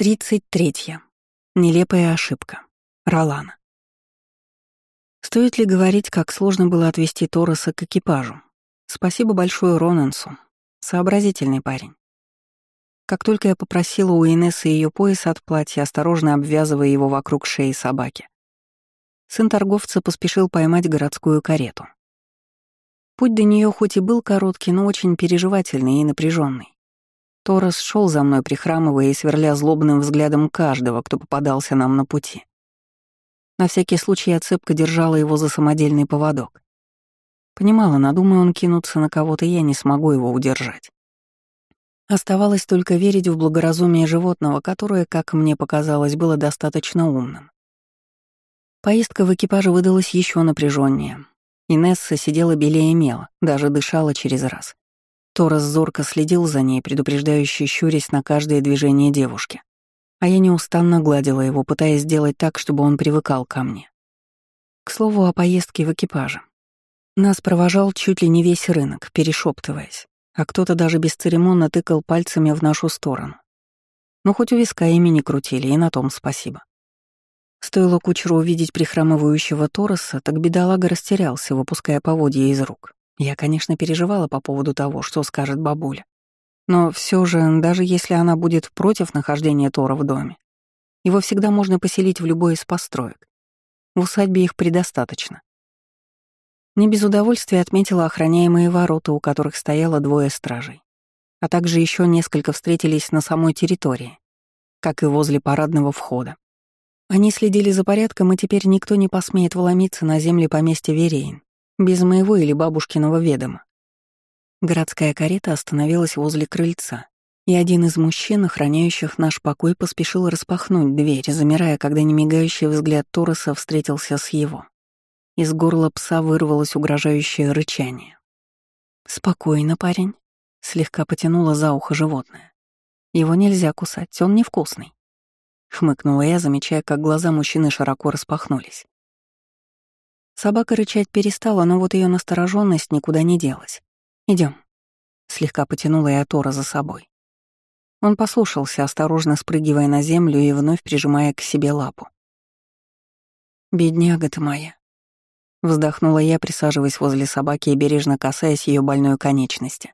33. Нелепая ошибка. Ролана. Стоит ли говорить, как сложно было отвести Тороса к экипажу? Спасибо большое Ронансу. Сообразительный парень. Как только я попросила у Инессы ее пояс от платья, осторожно обвязывая его вокруг шеи собаки, сын торговца поспешил поймать городскую карету. Путь до нее хоть и был короткий, но очень переживательный и напряженный. Торос шел за мной, прихрамывая и сверля злобным взглядом каждого, кто попадался нам на пути. На всякий случай я цепко держала его за самодельный поводок. Понимала, надумаю он кинуться на кого-то, я не смогу его удержать. Оставалось только верить в благоразумие животного, которое, как мне показалось, было достаточно умным. Поездка в экипаже выдалась еще напряженнее. Инесса сидела белее мела, даже дышала через раз. Торос зорко следил за ней, предупреждающе щурясь на каждое движение девушки. А я неустанно гладила его, пытаясь сделать так, чтобы он привыкал ко мне. К слову о поездке в экипаже. Нас провожал чуть ли не весь рынок, перешептываясь, а кто-то даже бесцеремонно тыкал пальцами в нашу сторону. Но хоть у виска ими крутили, и на том спасибо. Стоило кучеру увидеть прихрамывающего Тороса, так бедолага растерялся, выпуская поводья из рук. Я, конечно, переживала по поводу того, что скажет бабуля. Но все же, даже если она будет против нахождения Тора в доме, его всегда можно поселить в любой из построек. В усадьбе их предостаточно. Не без удовольствия отметила охраняемые ворота, у которых стояло двое стражей. А также еще несколько встретились на самой территории, как и возле парадного входа. Они следили за порядком, и теперь никто не посмеет вломиться на земли поместья Верейн, без моего или бабушкиного ведома. Городская карета остановилась возле крыльца, и один из мужчин, охраняющих наш покой, поспешил распахнуть дверь, замирая, когда немигающий взгляд Тороса встретился с его. Из горла пса вырвалось угрожающее рычание. «Спокойно, парень», — слегка потянула за ухо животное. «Его нельзя кусать, он невкусный», — хмыкнула я, замечая, как глаза мужчины широко распахнулись. Собака рычать перестала, но вот ее настороженность никуда не делась. Идем. Слегка потянула я Тора за собой. Он послушался, осторожно спрыгивая на землю и вновь прижимая к себе лапу. «Бедняга ты моя», — вздохнула я, присаживаясь возле собаки и бережно касаясь ее больной конечности.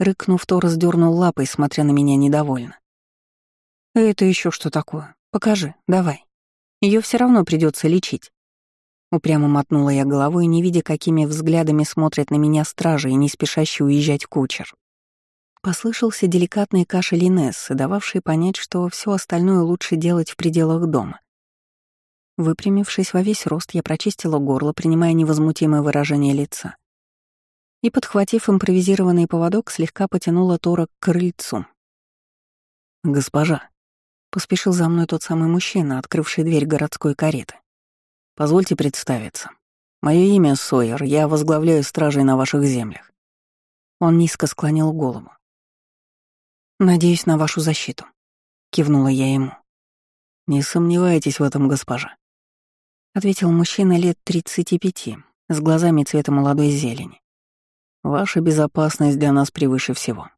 Рыкнув, Тор сдернул лапой, смотря на меня недовольно. «Это еще что такое? Покажи, давай. Ее все равно придется лечить». Упрямо мотнула я головой, не видя, какими взглядами смотрят на меня стражи и не спешащий уезжать кучер. Послышался деликатный кашель Инессы, дававший понять, что все остальное лучше делать в пределах дома. Выпрямившись во весь рост, я прочистила горло, принимая невозмутимое выражение лица. И, подхватив импровизированный поводок, слегка потянула Тора к крыльцу. «Госпожа», — поспешил за мной тот самый мужчина, открывший дверь городской кареты. Позвольте представиться. Мое имя Сойер, я возглавляю стражей на ваших землях. Он низко склонил голову. «Надеюсь на вашу защиту», — кивнула я ему. «Не сомневайтесь в этом, госпожа», — ответил мужчина лет 35, с глазами цвета молодой зелени. «Ваша безопасность для нас превыше всего».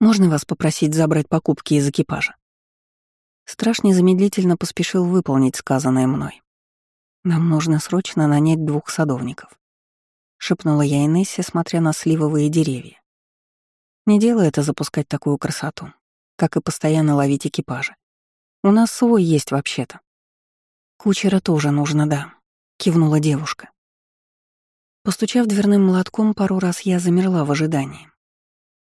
«Можно вас попросить забрать покупки из экипажа?» Страж незамедлительно поспешил выполнить сказанное мной. «Нам нужно срочно нанять двух садовников», — шепнула я Инессе, смотря на сливовые деревья. «Не дело это запускать такую красоту, как и постоянно ловить экипажи. У нас свой есть вообще-то». «Кучера тоже нужно, да», — кивнула девушка. Постучав дверным молотком пару раз, я замерла в ожидании.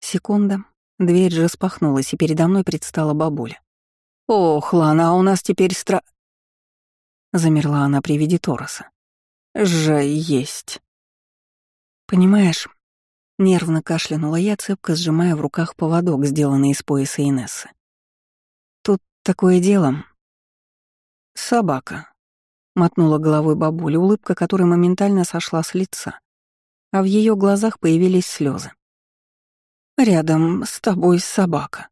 Секунда, дверь распахнулась, и передо мной предстала бабуля. «Ох, Лана, а у нас теперь стра...» Замерла она при виде Тороса. «Же есть». «Понимаешь...» Нервно кашлянула я, цепко сжимая в руках поводок, сделанный из пояса Инессы. «Тут такое дело...» «Собака», — мотнула головой бабуля, улыбка которой моментально сошла с лица, а в ее глазах появились слезы. «Рядом с тобой собака».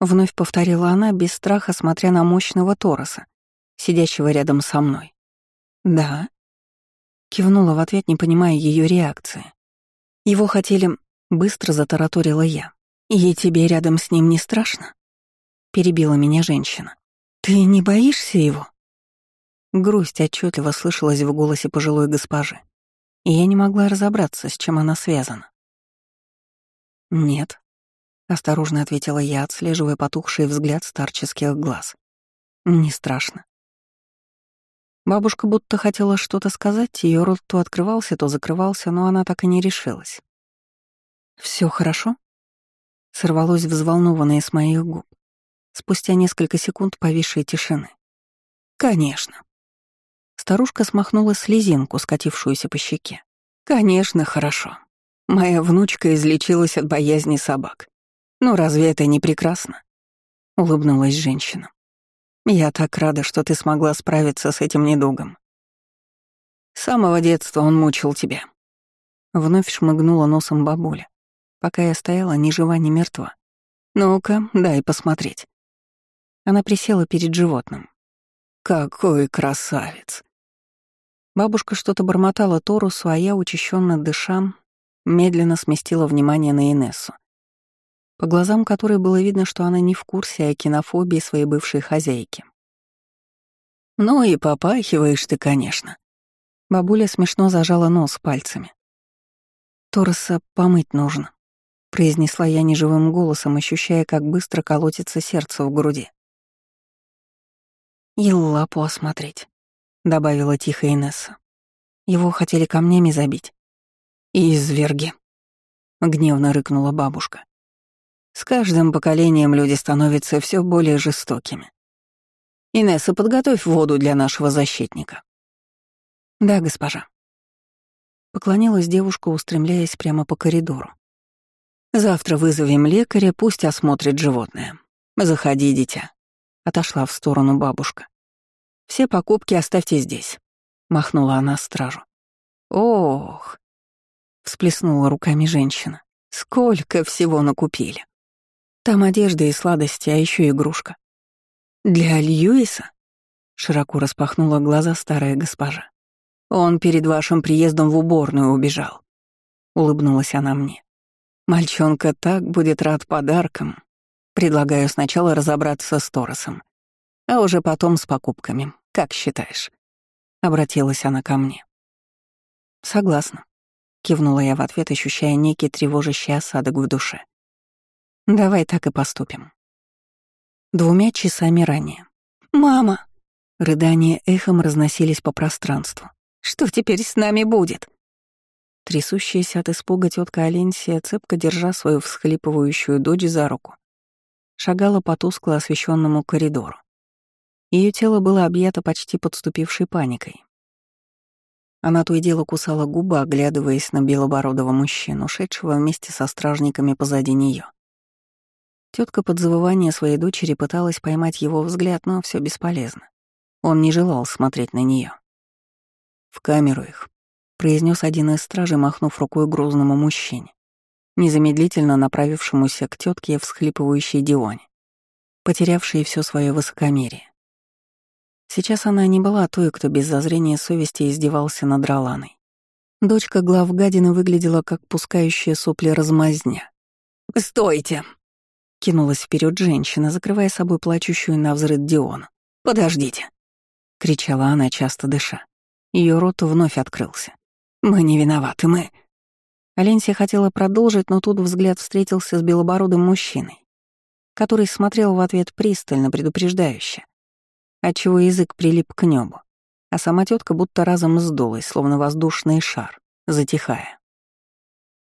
Вновь повторила она, без страха, смотря на мощного Тороса, сидящего рядом со мной. «Да?» Кивнула в ответ, не понимая ее реакции. «Его хотели...» — быстро затараторила я. «И тебе рядом с ним не страшно?» — перебила меня женщина. «Ты не боишься его?» Грусть отчетливо слышалась в голосе пожилой госпожи, и я не могла разобраться, с чем она связана. «Нет», — осторожно ответила я, отслеживая потухший взгляд старческих глаз. «Не страшно». Бабушка будто хотела что-то сказать, ее рот то открывался, то закрывался, но она так и не решилась. Все хорошо?» Сорвалось взволнованное с моих губ. Спустя несколько секунд повисшей тишины. «Конечно». Старушка смахнула слезинку, скатившуюся по щеке. «Конечно, хорошо. Моя внучка излечилась от боязни собак. Ну разве это не прекрасно?» Улыбнулась женщина. «Я так рада, что ты смогла справиться с этим недугом. С самого детства он мучил тебя». Вновь шмыгнула носом бабуля, пока я стояла ни жива, ни мертва. «Ну-ка, дай посмотреть». Она присела перед животным. «Какой красавец!» Бабушка что-то бормотала Торусу, а я, учащенно дыша, медленно сместила внимание на Инессу, по глазам которой было видно, что она не в курсе о кинофобии своей бывшей хозяйки. «Ну и попахиваешь ты, конечно». Бабуля смешно зажала нос пальцами. «Тороса помыть нужно», — произнесла я неживым голосом, ощущая, как быстро колотится сердце в груди. «И лапу осмотреть», — добавила тихо Инесса. «Его хотели камнями забить». «Изверги», — гневно рыкнула бабушка. «С каждым поколением люди становятся все более жестокими. Инесса, подготовь воду для нашего защитника». «Да, госпожа». Поклонилась девушка, устремляясь прямо по коридору. Завтра вызовем лекаря, пусть осмотрит животное. Заходи, дитя. Отошла в сторону бабушка. Все покупки оставьте здесь. Махнула она стражу. Ох, всплеснула руками женщина. Сколько всего накупили. Там одежда и сладости, а еще игрушка. Для Льюиса? Широко распахнула глаза старая госпожа. Он перед вашим приездом в уборную убежал. Улыбнулась она мне. Мальчонка так будет рад подаркам. Предлагаю сначала разобраться с Торосом, а уже потом с покупками. Как считаешь?» Обратилась она ко мне. «Согласна», — кивнула я в ответ, ощущая некий тревожащий осадок в душе. «Давай так и поступим». Двумя часами ранее. «Мама!» Рыдания эхом разносились по пространству. «Что теперь с нами будет?» Трясущаяся от испуга тетка Аленсия, цепко держа свою всхлипывающую дочь за руку, шагала по тускло освещенному коридору. Ее тело было объято почти подступившей паникой. Она то и дело кусала губы, оглядываясь на белобородого мужчину, шедшего вместе со стражниками позади нее. Тетка под завывание своей дочери пыталась поймать его взгляд, но все бесполезно. Он не желал смотреть на нее. «В камеру их», произнес один из стражей, махнув рукой грузному мужчине, незамедлительно направившемуся к тетке всхлипывающей Дионе, потерявшей все свое высокомерие. Сейчас она не была той, кто без зазрения совести издевался над Роланой. Дочка главгадины выглядела как пускающая сопли размазня. «Стойте!» — кинулась вперед женщина, закрывая собой плачущую на взрыв Диону. «Подождите!» — кричала она, часто дыша. Ее рот вновь открылся. «Мы не виноваты, мы...» Аленсия хотела продолжить, но тут взгляд встретился с белобородым мужчиной, который смотрел в ответ пристально, предупреждающе, отчего язык прилип к небу, а сама тетка будто разом сдулась, словно воздушный шар, затихая.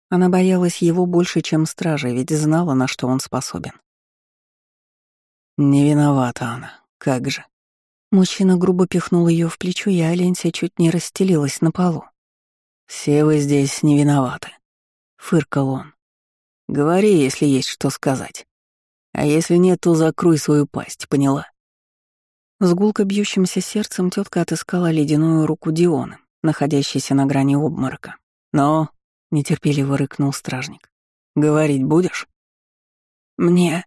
Она боялась его больше, чем стража, ведь знала, на что он способен. «Не виновата она, как же». Мужчина грубо пихнул ее в плечо, и Аленсия чуть не расстелилась на полу. «Все вы здесь не виноваты», — фыркал он. «Говори, если есть что сказать. А если нет, то закрой свою пасть, поняла?» С гулко бьющимся сердцем тетка отыскала ледяную руку Диона, находящейся на грани обморока. «Но...» — нетерпеливо рыкнул стражник. «Говорить будешь?» «Мне...»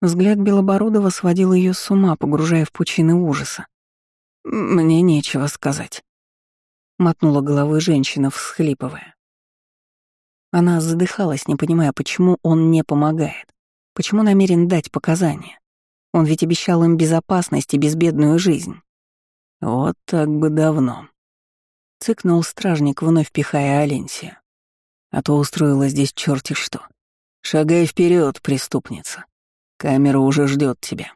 Взгляд Белобородова сводил ее с ума, погружая в пучины ужаса. «Мне нечего сказать» мотнула головой женщина, всхлипывая. Она задыхалась, не понимая, почему он не помогает, почему намерен дать показания. Он ведь обещал им безопасность и безбедную жизнь. Вот так бы давно. Цыкнул стражник, вновь пихая Аленсия. А то устроила здесь черти что. Шагай вперед, преступница. Камера уже ждет тебя.